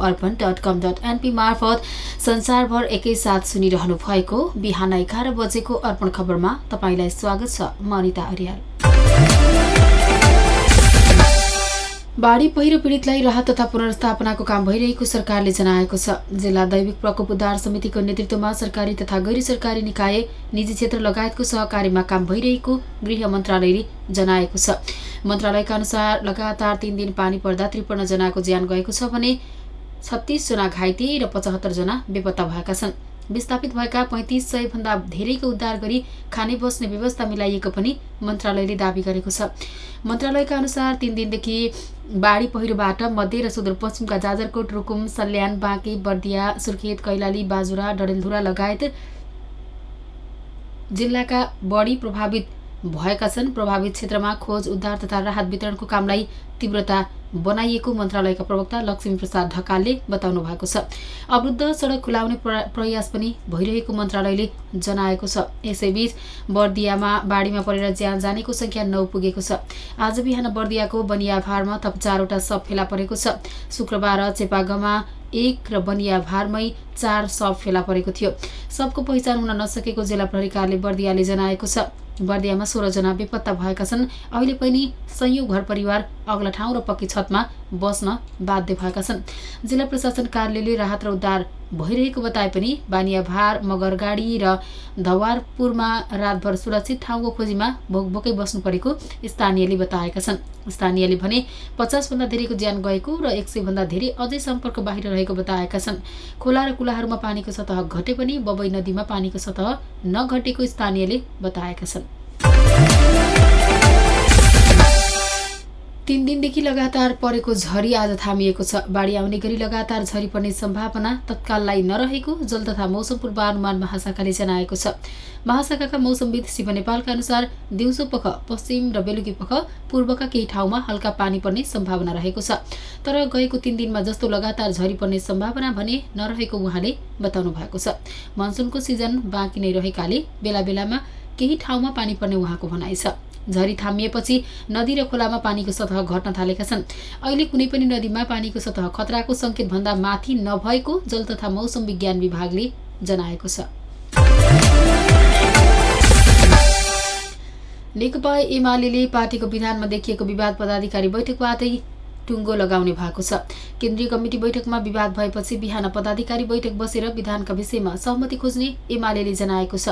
Arpan dot com dot NP मार्फत संसारभर एकैसाथ सुनिरहनु भएको बिहान एघार बजेको अर्पण खबरमा तपाईँलाई स्वागत छ। म अनिता अर्याल। बाढी पहिरो पीडितलाई राहत तथा पुनर्स्थापनाको काम भइरहेको सरकारले जनाएको छ। जिल्ला दैविक प्रकोप उद्धार समितिको नेतृत्वमा सरकारी तथा गैर सरकारी निकाय निजी क्षेत्र लगायतको सहकारीमा काम भइरहेको गृह मन्त्रालयले जनाएको छ। मन्त्रालयका अनुसार लगातार तीन दिन पानी पर्दा त्रिपन्न जनाको ज्यान गएको छ भने छत्तिसजना घाइते र पचहत्तरजना बेपत्ता भएका छन्। विस्थापित भएका पैँतिस सय भन्दा धेरैको उद्धार गरी खाने बस्ने व्यवस्था मिलाइएको पनि मन्त्रालयले दावी गरेको छ। मन्त्रालयका अनुसार तीन दिनदेखि बाढी पहिरोबाट मध्य र सुदूरपश्चिमका जाजरकोट रुकुम सल्यान बाँकी बर्दिया सुर्खेत कैलाली बाजुरा डडेलधुरा लगायत जिल्लाका बढी प्रभावित भएका छन्। प्रभावित क्षेत्रमा खोज उद्धार तथा राहत वितरणको कामलाई तीव्रता बनाइएको मन्त्रालयका प्रवक्ता लक्ष्मी प्रसाद ढकालले बताउनु भएको छ। अवरुद्ध सडक खुलाउने प्रयास पनि भइरहेको मन्त्रालयले जनाएको छ। यसैबीच बर्दियामा बाढीमा परेर ज्यान जानेको संख्या नौ पुगेको छ। आज बिहान बर्दियाको बनियाभारमा थप चारवटा सब फेला परेको छ। शुक्रबार चेपागमा एक र बनियाभारमै चार सब फेला परेको थियो। सबको पहिचान हुन नसकेको जिल्ला प्रहरी बर्दियाले जनाएको छ। बर्दियामा सोह्रजना बेपत्ता भएका छन्। अहिले पनि सयौं घर परिवार अग्ला ठाउँ र पक्की छतमा बस्न बाध्य भएका छन्। जिल्ला प्रशासन कार्यालयले राहत र उद्धार भइरहेको बताए पनि बानियाभार मगरगाडी र धवारपुरमा रातभर सुरक्षित ठाउँको खोजीमा भोकभोकै बस्नु परेको स्थानीयले बताएका छन्। स्थानीयले भने पचासभन्दा धेरैको ज्यान गएको र एक सयभन्दा धेरै अझै सम्पर्क बाहिर रहेको बताएका छन्। खोला र कुलाहरूमा पानीको सतह घटे पनि बबई नदीमा पानीको सतह नघटेको स्थानीयले बताएका छन्। तीन दिनदेखि लगातार परेको झरी आज थामिएको छ। बाढी आउने गरी लगातार झरी पर्ने सम्भावना तत्काललाई नरहेको जल तथा मौसम पूर्वानुमान महाशाखाले जनाएको छ। महाशाखाका मौसमविद शिव नेपालका अनुसार दिउँसो पख पश्चिम र बेलुकी पख पूर्वका केही ठाउँमा हल्का पानी पर्ने सम्भावना रहेको छ। तर गएको तीन दिनमा जस्तो लगातार झरी पर्ने सम्भावना भने नरहेको उहाँले बताउनु भएको छ। मनसुनको सिजन बाँकी नै रहेकाले बेला बेलामा केही ठाउँमा पानी पर्ने उहाँको भनाइ छ। झरी थामिएपछि नदी र खोलामा पानीको सतह घट्न थालेका छन्। अहिले कुनै पनि नदीमा पानीको सतह खतराको भन्दा माथि नभएको जल तथा मौसम विज्ञान विभागले जनाएको छ। नेकपा एमाले पार्टीको विधानमा देखिएको विवाद पदाधिकारी बैठकबाटै टुङ्गो लगाउने भएको छ। केन्द्रीय कमिटी बैठकमा विवाद भएपछि बिहान पदाधिकारी बैठक बसेर विधानका विषयमा सहमति खोज्ने एमाले जनाएको छ।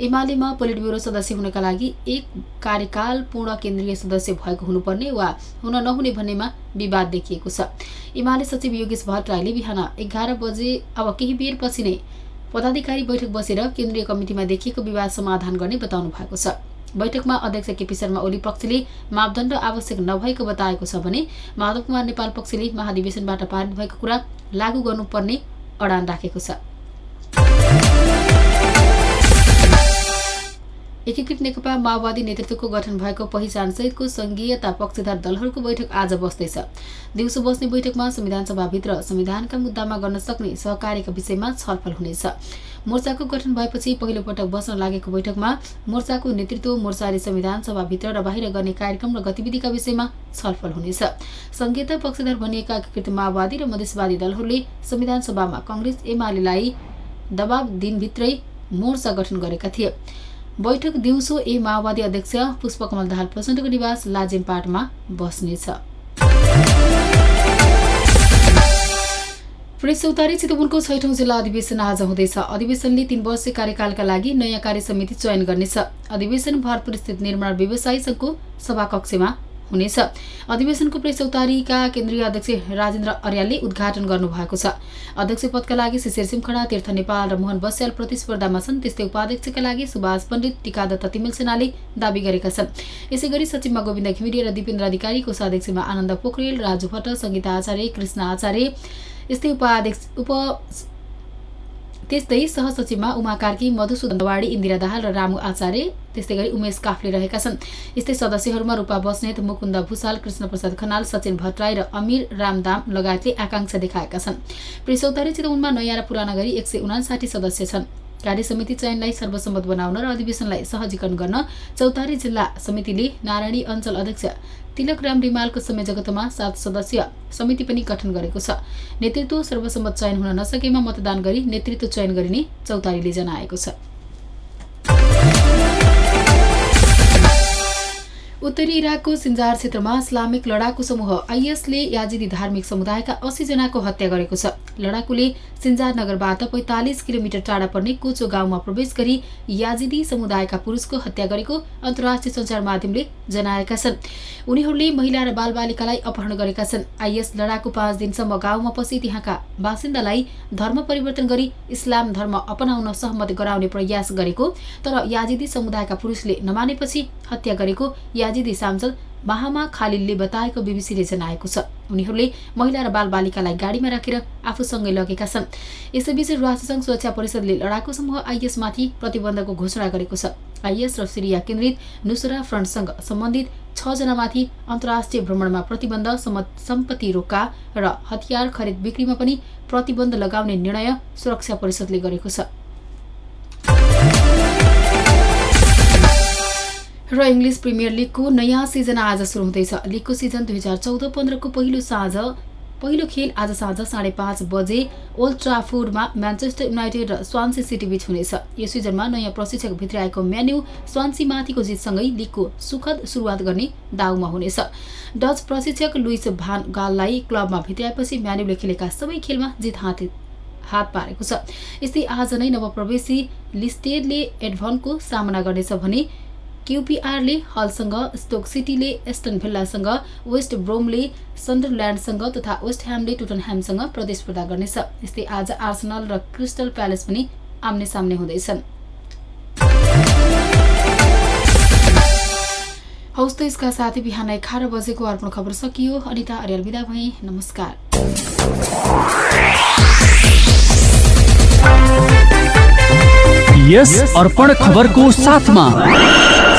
एमालेमा पोलिट ब्युरो सदस्य हुनका लागि एक कार्यकाल पूर्ण केन्द्रीय सदस्य भएको हुनुपर्ने वा हुन नहुने भन्नेमा विवाद देखिएको छ। एमाले सचिव योगेश भट्टराईले बिहान एघार बजे अब केही बेरपछि नै पदाधिकारी बैठक बसेर केन्द्रीय कमिटिमा देखिएको विवाद समाधान गर्ने बताउनु भएको छ। बैठकमा अध्यक्ष केपी शर्मा ओली पक्षले मापदण्ड आवश्यक नभएको बताएको छ भने माधव कुमार नेपाल पक्षले महाधिवेशनबाट पारित भएको कुरा लागू गर्नुपर्ने अडान राखेको छ। एकीकृत नेकपा माओवादी नेतृत्वको गठन भएको पहिचानसहितको संघीयता पक्षधार दलहरूको बैठक आज बस्दैछ। दिउँसो बस्ने बैठकमा संविधानसभाभित्र संविधानका मुद्दामा गर्न सक्ने सहकार्यका विषयमा छलफल हुनेछ। मोर्चाको गठन भएपछि पहिलो पटक बस्न लागेको बैठकमा मोर्चाको नेतृत्व मोर्चाले संविधान सभाभित्र र बाहिर गर्ने कार्यक्रम र गतिविधिका विषयमा छलफल हुनेछ। संघीयता पक्षधार भनिएका एकीकृत माओवादी र मधेसवादी दलहरूले संविधान सभामा कङ्ग्रेस एमालेलाई दबाव दिनभित्रै मोर्चा गठन गरेका थिए। बैठक दिउँसो ए माओवादी अध्यक्ष पुष्पकमल दाहाल प्रचण्डको निवास लाजेमपाटमा बस्नेछ। प्रेस चौतारी चितवनको छैठौं जिल्ला अधिवेशन आज हुँदैछ। अधिवेशनले तीन वर्ष कार्यकालका लागि नयाँ कार्य समिति चयन गर्नेछ। अधिवेशन भरतपुर स्थित निर्माण व्यवसायी संघको सभाकक्षमा हुनेछ। अधिवेशनको प्रेस चौतारीका केन्द्रीय अध्यक्ष राजेन्द्र अर्यालले उद्घाटन गर्नुभएको छ। अध्यक्ष पदका लागि शिशिर सिमखडा तीर्थ नेपाल र मोहन बस्याल प्रतिस्पर्धामा छन्। त्यस्तै उपाध्यक्षका लागि सुभाष पण्डित टिकादत्त तिमिल सेनाले दावी गरेका छन्। यसै गरी सचिवमा गोविन्द घिमिरे र दिपेन्द्र अधिकारी कोषाध्यक्षमा आनन्द पोखरेल राजु भट्ट सङ्गीता आचार्य कृष्ण आचार्य यस्तै उपाध्यक्ष उप त्यस्तै सहसचिवमा उमा कार्की मधुसूदन दवाडी इन्दिरा दाहाल र रामु आचार्य त्यस्तै गरी उमेश काफले रहेका छन्। यस्तै सदस्यहरूमा रूपा बस्नेत मुकुन्द भूषाल कृष्णप्रसाद खनाल सचिन भट्टराई र अमिर रामदाम लगायतले आकांक्षा देखाएका छन्। प्रेसौतारी चितवनमा नयाँ र पुराना गरी एक सदस्य छन्। कार्य समिति चयनलाई सर्वसम्मत बनाउन र अधिवेशनलाई सहजीकरण गर्न चौतारी जिल्ला समितिले नारायणी अञ्चल अध्यक्ष तिलक राम रिमालको संयोजकत्वमा सात सदस्यीय समिति पनि गठन गरेको छ। नेतृत्व सर्वसम्मत चयन हुन नसकेमा मतदान गरी नेतृत्व चयन गरिने चौतारीले जनाएको छ। उत्तरी इराकको सिन्जार क्षेत्रमा इस्लामिक लडाकु समूह आइएसले याजिदी धार्मिक समुदायका अस्सी जनाको हत्या गरेको छ। लडाकुले सिन्जार नगरबाट पैंतालिस किलोमिटर टाढा पर्ने कोचो गाउँमा प्रवेश गरी याजिदी समुदायका पुरुषको हत्या गरेको अन्तर्राष्ट्रिय सञ्चार माध्यमले जनाएका छन्। उनीहरूले महिला र बालबालिकालाई अपहरण गरेका छन्। आइएस लडाकु पाँच दिनसम्म गाउँमा पसी त्यहाँका बासिन्दालाई धर्म परिवर्तन गरी इस्लाम धर्म अपनाउन सहमत गराउने प्रयास गरेको तर याजिदी समुदायका पुरुषले नमानेपछि हत्या गरेको याजिदी सांसद माहामा खालिलले बताएको बिबिसीले जनाएको छ। उनीहरूले महिला र बालबालिकालाई गाडीमा राखेर आफूसँगै लगेका छन्। यसैबीच राष्ट्रसङ्घ सुरक्षा परिषदले लडाकु समूह आइएसमाथि प्रतिबन्धको घोषणा गरेको छ। आइएस र सिरिया केन्द्रित नुसरा फ्रन्टसँग सम्बन्धित छजनामाथि अन्तर्राष्ट्रिय भ्रमणमा प्रतिबन्ध सम्पत्ति रोका र हतियार खरिद बिक्रीमा पनि प्रतिबन्ध लगाउने निर्णय सुरक्षा परिषदले गरेको छ। र इङ्ग्लिस प्रिमियर लिगको नयाँ सिजन आज सुरु हुँदैछ। लिगको सिजन दुई हजार चौध पन्ध्रको पहिलो साँझ पहिलो खेल आज साँझ साढे पाँच बजे ओल्ड ट्राफोर्डमा म्यान्चेस्टर युनाइटेड र स्वान्सी सिटी बीच हुनेछ। यो सिजनमा नयाँ प्रशिक्षक भित्राएको मेन्यु स्वान्सी माथिको जितसँगै लिगको सुखद सुरुवात गर्ने दाउमा हुनेछ। डच प्रशिक्षक लुइस भान गाललाई क्लबमा भित्राएपछि म्यान्युले खेलेका सबै खेलमा जित हात हात पारेको छ। यस्तै आज नै नवप्रवेशी लिस्टेडले एडभनको सामना गर्नेछ भने क्युपिआरले हलसँग स्टोक सिटीले एस्टन भिल्लासँग वेस्ट ब्रोमले सन्डरल्यान्डसँग तथा वेस्ट ह्यामले टुटनह्यामसँग प्रतिस्पर्धा गर्नेछ। यस्तै आज आर्सनल र क्रिस्टल प्यालेस पनि आम्ने सामने हुँदैछन्। हौस् त यसका साथै बिहान एघार बजेको अर्पण खबर सकियो। अनिता अर्याल विदा भए। नमस्कार। यस अर्पण खबरको साथमा